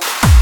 go.